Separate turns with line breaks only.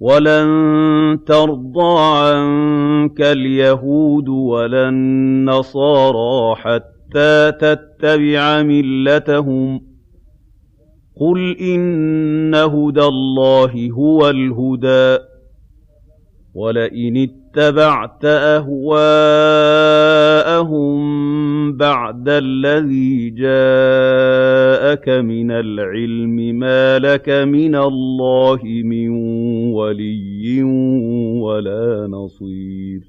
وَلَن تَرْضَىٰ عَنكَ الْيَهُودُ وَلَا النَّصَارَىٰ حَتَّىٰ تَتَّبِعَ مِلَّتَهُمْ ۗ. قُلْ إِنَّ هُدَى اللَّهِ هُوَ الْهُدَىٰ ۗ. وَلَئِنِ اتَّبَعْتَ أَهْوَاءَهُم بَعْدَ الَّذِي جَاءَكَ مِنَ الْعِلْمِ مَا لَكَ مِنَ اللَّهِ مِن وَلِيٍّ وَلَا نَصِيرٍ.